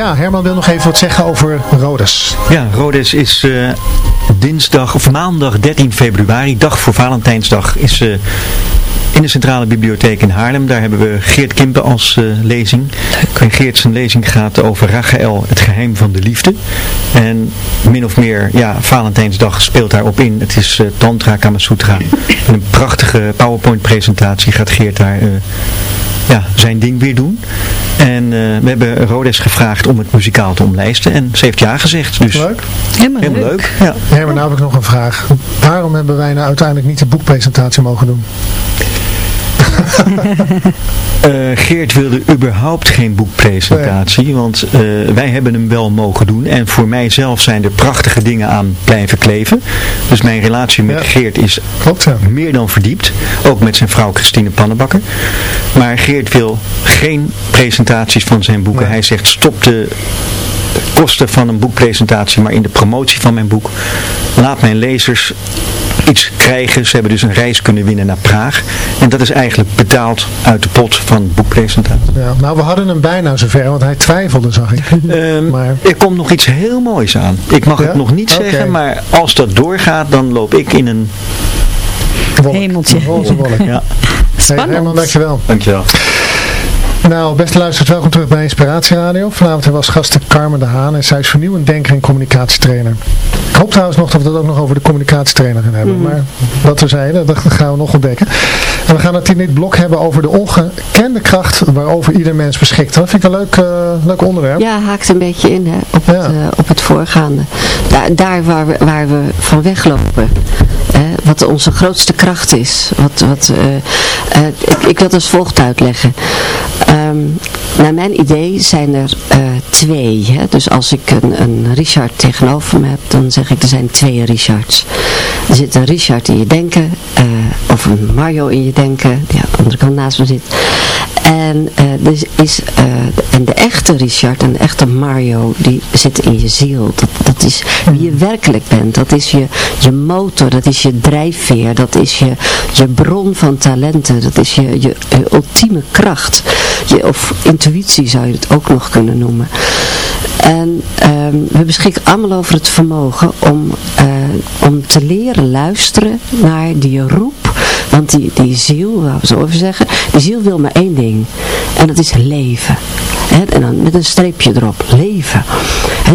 G: Herman wil nog even wat zeggen over Rodes.
H: Ja, Rodes is uh, dinsdag of maandag 13 februari, dag voor Valentijnsdag, is uh, in de Centrale Bibliotheek in Haarlem. Daar hebben we Geert Kimpen als uh, lezing. Geert zijn lezing gaat over Rachael, het geheim van de liefde. En min of meer, ja, Valentijnsdag speelt daarop in. Het is uh, Tantra Kamasutra. een prachtige PowerPoint presentatie gaat Geert daar ja, zijn ding weer doen. En uh, we hebben Rodes gevraagd om het muzikaal te omlijsten. En ze heeft ja gezegd. Dus
D: leuk.
C: Helemaal, helemaal leuk.
D: Ja. ja, maar nou heb ik nog een vraag. Waarom hebben wij nou uiteindelijk niet de boekpresentatie mogen doen?
H: Uh, Geert wilde überhaupt geen boekpresentatie, want uh, wij hebben hem wel mogen doen. En voor mijzelf zijn er prachtige dingen aan blijven kleven. Dus mijn relatie met Geert is
D: Klopt, ja.
H: meer dan verdiept. Ook met zijn vrouw Christine Pannenbakker. Maar Geert wil geen presentaties van zijn boeken. Hij zegt stop de kosten van een boekpresentatie, maar in de promotie van mijn boek. Laat mijn lezers iets krijgen. Ze hebben dus een reis kunnen winnen naar Praag. En dat is eigenlijk betaald uit de pot van boekpresentatie.
D: Ja, nou, we hadden hem bijna zover, want hij twijfelde, zag ik.
H: Um, maar... Er komt nog iets heel moois aan. Ik mag het nog niet zeggen, maar als dat doorgaat, dan loop ik in een...
C: Wolk. Hemeltje.
D: Een roze wolk.
H: Ja.
C: Spannend.
D: Hey, Herman, dankjewel.
H: Dankjewel.
D: Nou, beste luisteraars, welkom terug bij Inspiratie Radio. Vanavond hebben we als gasten Carmen de Haan en zij is vernieuwend denker en communicatietrainer. Ik hoop trouwens nog dat we het ook nog over de communicatietrainer gaan hebben, mm. maar dat we zeiden, dat gaan we nog ontdekken. En we gaan het in dit blok hebben over de ongekende kracht waarover ieder mens beschikt. Dat vind ik een leuk, uh, leuk onderwerp.
E: Ja, haakt een beetje in hè, op, het, uh, op het voorgaande. Daar, daar waar, we, waar we van weglopen. Hè, wat onze grootste kracht is. Wat, wat, uh, ik, ik wil het als volgt uitleggen. Um, naar mijn idee zijn er uh, twee. Hè? Dus als ik een, een Richard tegenover me heb, dan zeg ik er zijn twee Richards. Er zit een Richard in je denken, uh, of een Mario in je denken, die aan de andere kant naast me zit. En, uh, dus is, en de echte Richard en de echte Mario, die zitten in je ziel. Dat, dat is wie je werkelijk bent. Dat is je, je motor, dat is je drijfveer, dat is je, je bron van talenten, dat is je, je, je ultieme kracht. Je, of intuïtie zou je het ook nog kunnen noemen. En um, we beschikken allemaal over het vermogen om, uh, om te leren luisteren naar die roep. Want die, die ziel, laten we zo even zeggen, die ziel wil maar één ding. En dat is leven. en dan met een streepje erop, leven.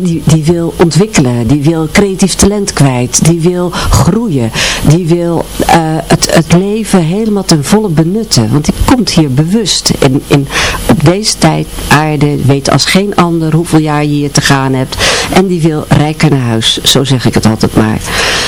E: Die, die wil ontwikkelen, die wil creatief talent kwijt, die wil groeien, die wil uh, het, het leven helemaal ten volle benutten. Want die komt hier bewust in, in, op deze tijd aarde, weet als geen ander hoeveel jaar je hier te gaan hebt. En die wil rijker naar huis, zo zeg ik het altijd maar.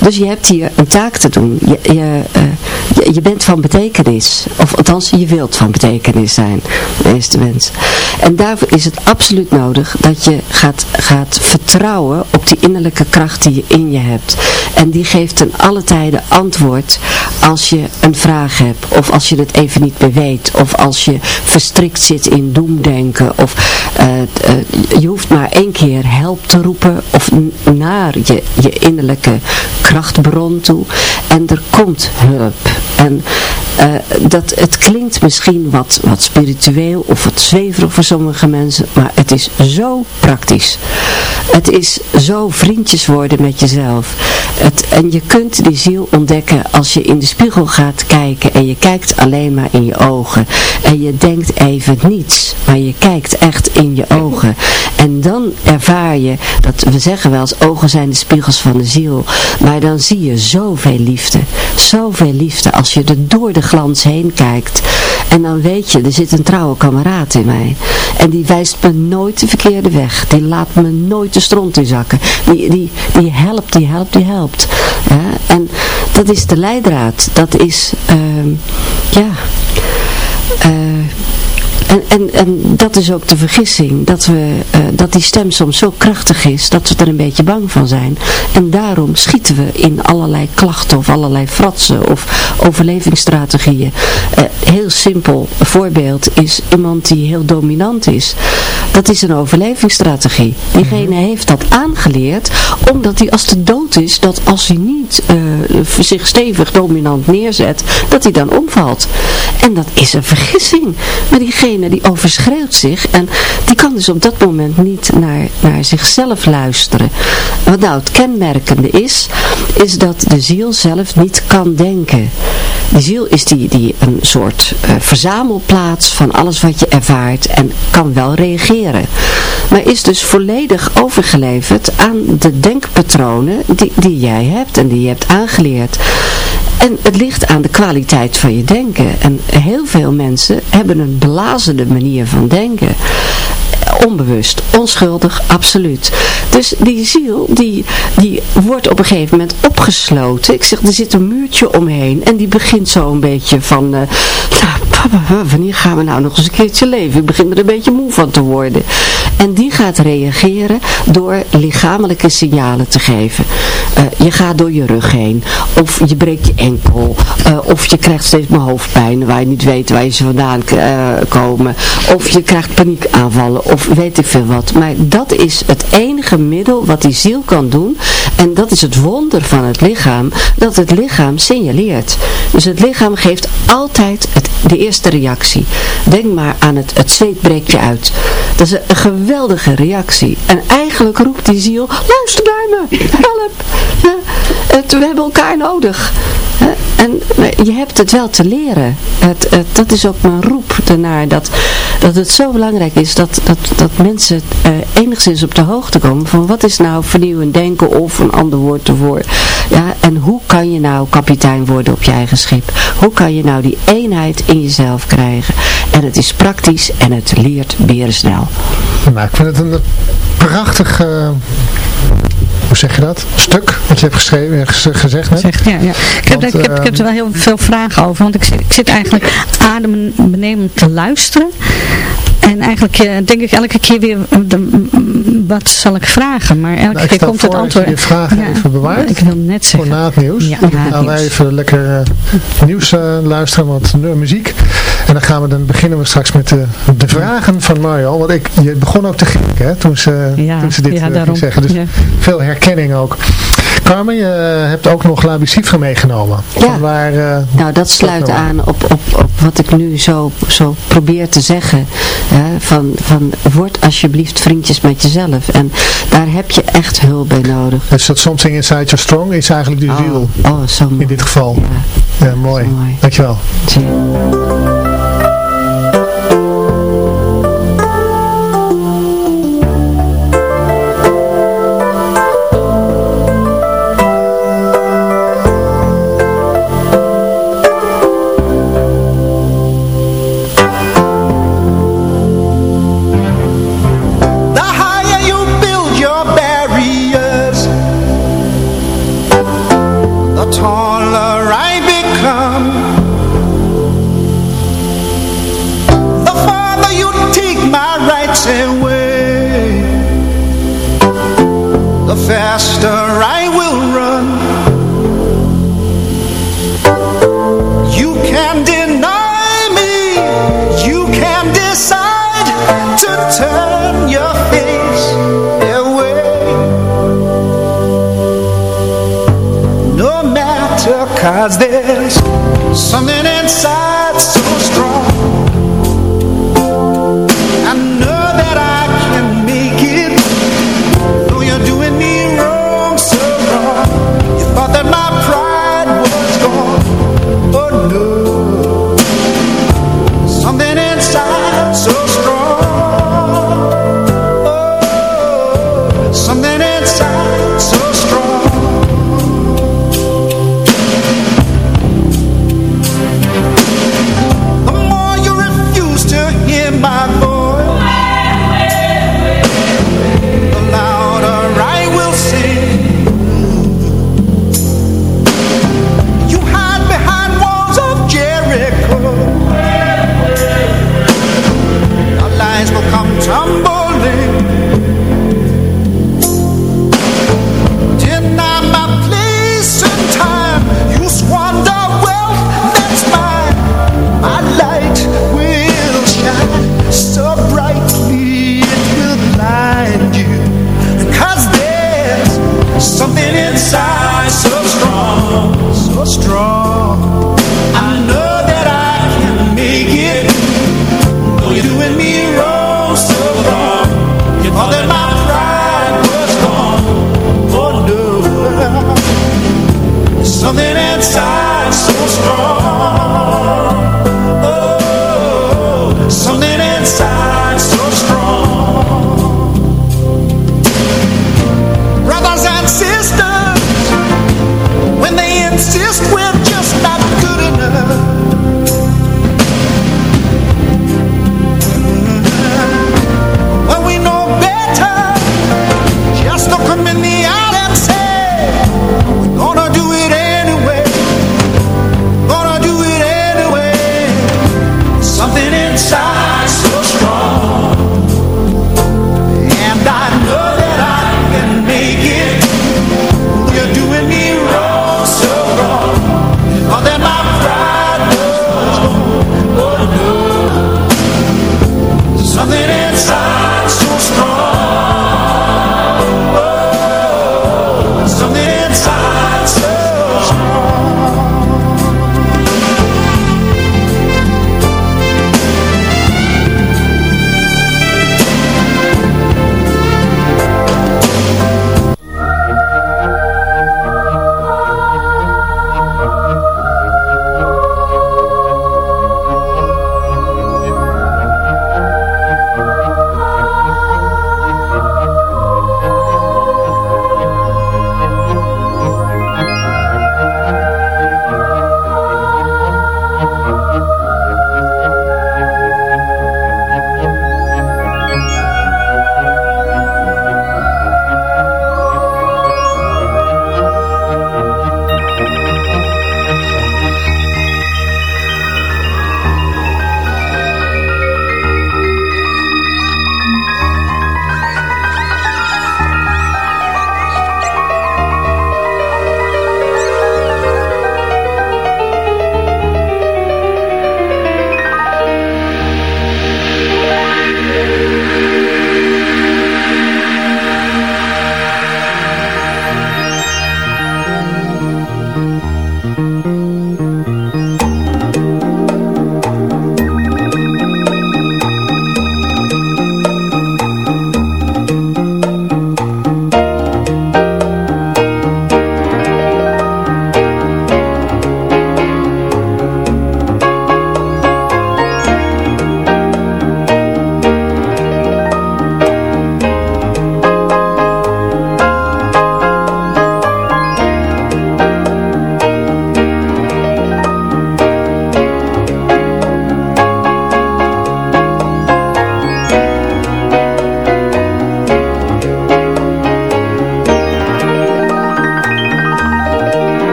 E: Dus je hebt hier een taak te doen. Je, je, uh, je, bent van betekenis. Of althans, je wilt van betekenis zijn, de meeste mensen. En daarvoor is het absoluut nodig dat je gaat, gaat vertrouwen op die innerlijke kracht die je in je hebt. En die geeft ten alle tijden antwoord als je een vraag hebt. Of als je het even niet meer weet. Of als je verstrikt zit in doemdenken. Of uh, uh, je hoeft maar één keer help te roepen. Of naar je, je innerlijke krachtbron toe. En er komt hulp. En uh, dat, het klinkt misschien wat, wat spiritueel of wat zweverig voor sommige mensen, maar het is zo praktisch. Het is zo vriendjes worden met jezelf. Het, en je kunt die ziel ontdekken als je in de spiegel gaat kijken en je kijkt alleen maar in je ogen. En je denkt even niets, maar je kijkt echt in je ogen. En dan ervaar je, dat we zeggen wel ogen zijn de spiegels van de ziel, maar dan zie je zoveel liefde. Zoveel liefde als je er door de glans heen kijkt. En dan weet je, er zit een trouwe kameraad in mij. En die wijst me nooit de verkeerde weg. Die laat me nooit de stront in zakken. Die, die, die helpt, die helpt, die helpt. Ja? En dat is de leidraad. Dat is, uh, ja... Uh, en, en, en dat is ook de vergissing, dat, we, uh, dat die stem soms zo krachtig is, dat we er een beetje bang van zijn. En daarom schieten we in allerlei klachten of allerlei fratsen of overlevingsstrategieën. Uh, heel simpel voorbeeld is iemand die heel dominant is. Dat is een overlevingsstrategie. Diegene mhm. heeft dat aangeleerd, omdat hij als de dood is, dat als hij niet uh, zich stevig dominant neerzet, dat hij dan omvalt. En dat is een vergissing. Maar diegene die overschreeuwt zich en die kan dus op dat moment niet naar, naar zichzelf luisteren. Wat nou het kenmerkende is, is dat de ziel zelf niet kan denken. De ziel is die, die een soort uh, verzamelplaats van alles wat je ervaart en kan wel reageren. Maar is dus volledig overgeleverd aan de denkpatronen die, die jij hebt en die je hebt aangeleerd. En het ligt aan de kwaliteit van je denken. En heel veel mensen hebben een blazende manier van denken onbewust, onschuldig, absoluut. Dus die ziel, die, die wordt op een gegeven moment opgesloten. Ik zeg, er zit een muurtje omheen en die begint zo een beetje van, uh, nou, wanneer gaan we nou nog eens een keertje leven? Ik begin er een beetje moe van te worden. En die gaat reageren door lichamelijke signalen te geven. Uh, je gaat door je rug heen, of je breekt je enkel, uh, of je krijgt steeds maar hoofdpijn waar je niet weet waar je ze vandaan komen, of je krijgt paniekaanvallen, of weet ik veel wat. Maar dat is het enige middel wat die ziel kan doen. En dat is het wonder van het lichaam, dat het lichaam signaleert. Dus het lichaam geeft altijd het, de eerste reactie. Denk maar aan het, het zweet breekt je uit. Dat is een, geweldige reactie. En eigenlijk roept die ziel, luister naar me, help. We hebben elkaar nodig. En je hebt het wel te leren. Het, dat is ook mijn roep ernaar. Dat, dat het zo belangrijk is dat, dat, dat mensen uh, enigszins op de hoogte komen van wat is nou vernieuwend denken of een ander woord ervoor. Ja, en hoe kan je nou kapitein worden op je eigen schip? Hoe kan je nou die eenheid in jezelf krijgen? En het is praktisch en het leert snel.
D: Nou, ik vind het een prachtig... Uh hoe zeg je dat? Stuk wat je hebt geschreven, gezegd net.
C: ja, ja. Ik, heb, ik, heb, ik heb er wel heel veel vragen over, want ik, ik zit eigenlijk adembenemend te luisteren. En eigenlijk uh, denk ik elke keer weer, wat zal ik vragen? Maar elke nou, keer komt het antwoord.
D: je vragen ja, even bewaard.
C: Ik wil net zeggen.
D: Voor na het nieuws. Ja, dan gaan wij even lekker uh, nieuws uh, luisteren, wat muziek. En dan gaan we dan beginnen we straks met de, de vragen van Mario. Want ik, je begon ook te gek hè, toen ze, toen ze dit ja, ging zeggen. Dus veel herkenning ook. Carmen, je hebt ook nog La meegenomen.
E: Ja. Waar, nou, dat sluit nou aan op, op, op wat ik nu zo, zo probeer te zeggen. Hè, van, van word alsjeblieft vriendjes met jezelf. En daar heb je echt hulp bij nodig.
D: Dus dat Something Inside Your Strong is eigenlijk de ziel.
E: Oh, oh, zo mooi.
D: In dit geval. Ja, ja mooi. mooi. Dankjewel.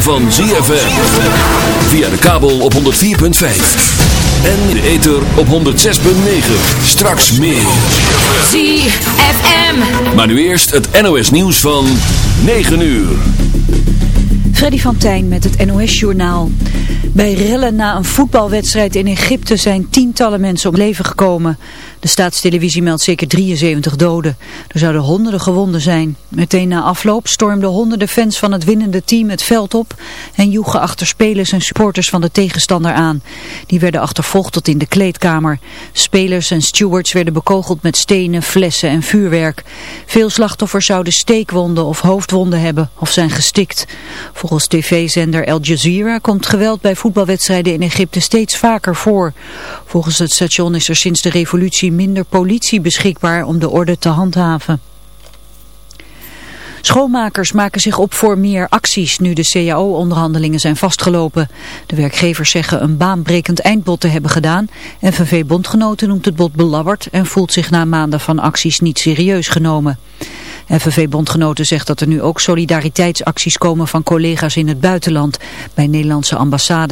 B: Van ZFM. Via de kabel op 104.5. En in de ether op 106.9. Straks meer. ZFM. Maar nu eerst het NOS nieuws van 9 uur.
A: Freddy van Tijn met het NOS Journaal. Bij rellen na een voetbalwedstrijd in Egypte zijn tientallen mensen om leven gekomen. De staatstelevisie meldt zeker 73 doden. Er zouden honderden gewonden zijn. Meteen na afloop stormden honderden fans van het winnende team het veld op en joegen achter spelers en supporters van de tegenstander aan. Die werden achtervolgd tot in de kleedkamer. Spelers en stewards werden bekogeld met stenen, flessen en vuurwerk. Veel slachtoffers zouden steekwonden of hoofdwonden hebben of zijn gestikt. Volgens tv-zender Al Jazeera komt geweld bij voetbalwedstrijden in Egypte steeds vaker voor. Volgens het station is er sinds de revolutie minder politie beschikbaar om de orde te handhaven. Schoonmakers maken zich op voor meer acties nu de CAO-onderhandelingen zijn vastgelopen. De werkgevers zeggen een baanbrekend eindbod te hebben gedaan. FNV-bondgenoten noemt het bod belabberd en voelt zich na maanden van acties niet serieus genomen. FNV-bondgenoten zegt dat er nu ook solidariteitsacties komen van collega's in het buitenland bij Nederlandse ambassades.